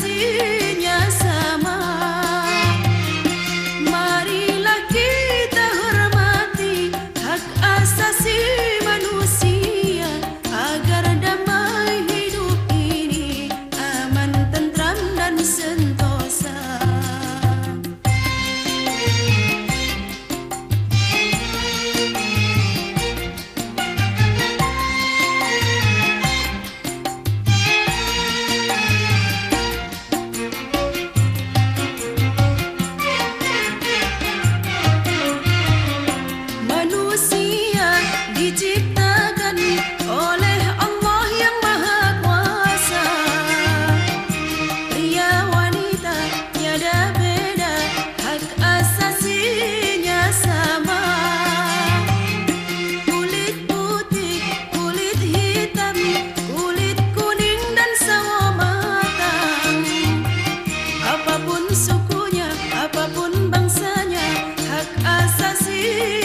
see. you